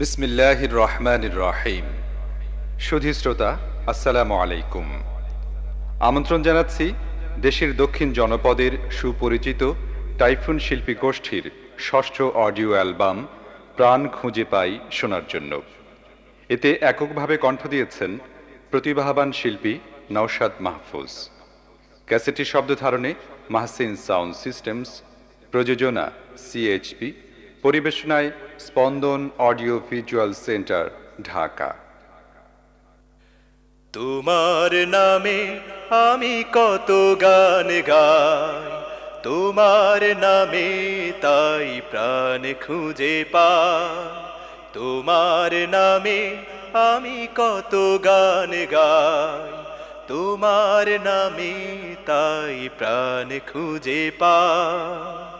বিসমিল্লাহির রহমানির রহিম। সুধী শ্রোতা আসসালামু আলাইকুম। আমন্ত্রণ জানাচ্ছি দেশের দক্ষিণ জনপদের সুপরিচিত টাইফুন শিল্পী গোষ্ঠীর ষষ্ঠ অডিও অ্যালবাম প্রাণ খুঁজে পাই শোনার জন্য। এতে এককভাবে কণ্ঠ দিয়েছেন প্রতিভাবান শিল্পী নওশাদ মাহফুজ। ক্যাসেটি শব্দ ধারণে মাহসিন সাউন্ড সিস্টেমস, প্রযোজনা সিএইচপি পরিবেশনায় স্পন্দন অডিও ভিজুয়াল সেন্টার, ঢাকা। তোমার নামে আমি কত গান গাই, তোমার নামে তাই প্রাণ খুঁজে পাই, তোমার নামে আমি কত গান গাই, তোমার নামে তাই প্রাণ খুঁজে পাই।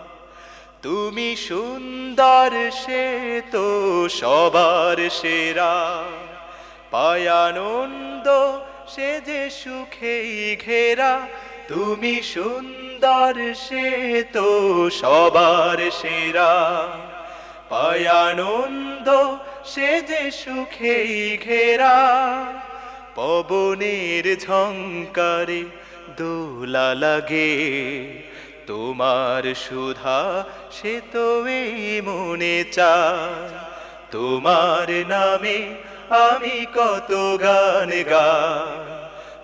তুমি সুন্দর, সে তো সবার সেরা। পায়ানন্দ, সে যে সুখেই ঘেরা। তুমি সুন্দর, সে তো সবার সেরা। পায়ানন্দ, সে যে সুখেই ঘেরা। পবনের ঝঙ্কারে দোলা লাগে। তোমার সুধা, সে তো এই মনে চায়। তোমার নামে আমি কত গান গাই।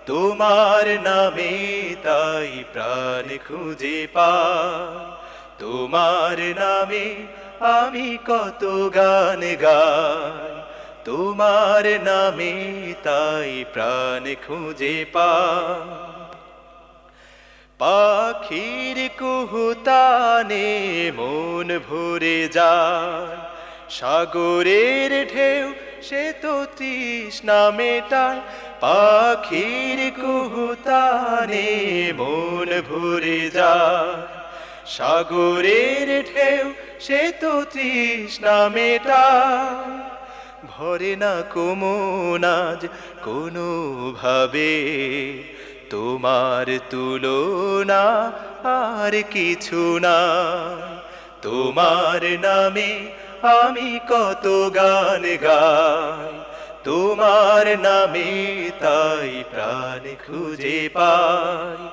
তোমার নামে তাই প্রাণ খুঁজে পাই। তোমার নামে আমি কত গান গাই। তোমার নামে তাই প্রাণ খুঁজে পাই। পাখির কুহুতানে মন ভরে যায়। সাগরের ঢেউ, সে তো তৃষ্ণা মেটায়। পাখির কুহুতানে মন ভরে যায়। সাগরের ঢেউ, সে তো তৃষ্ণা মেটায়। ভরে না কোমনাজ কোনো ভাবে তোমার তুলনা আর কিছু না। তোমার নামে আমি কত গান গাই। তোমার নামে তাই প্রাণ খুঁজে পাই।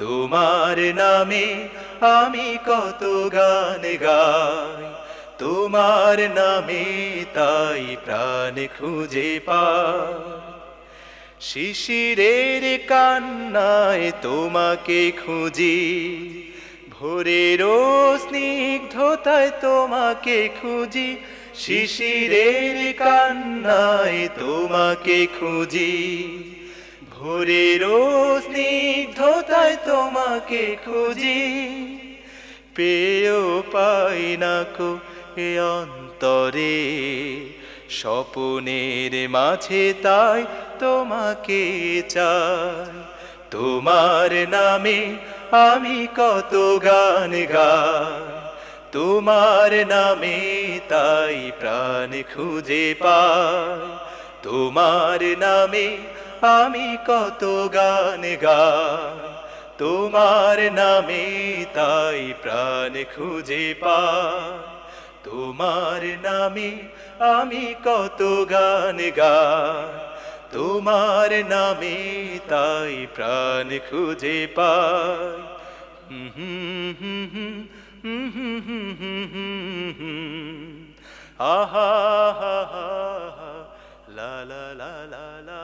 তোমার নামে আমি কত গান গাই। তোমার নামে তাই প্রাণ খুঁজে পাই। শিশিরের কান্নায় তোমাকে খুঁজি, ভোরের স্নিগ্ধতায় তোমাকে খুঁজি, শিশিরের কান্নায় তোমাকে খুঁজি, ভোরের স্নিগ্ধতায় তোমাকে খুঁজি, পেয়েও পাই না কো অন্তরে, স্বপনের মাঝে তাই তোমাকে চাই। তোমার নামে আমি কত গান গাই। তোমার নামে তাই প্রাণ খুঁজে পাই। তোমার নামে আমি কত গান গাই। তোমার নামে তাই প্রাণ খুঁজে পাই। তোমার নামে আমি কত গান গাই। তোমার নামে তাই প্রাণ খুঁজে পাই। আহা হা হা লা লা লা লা।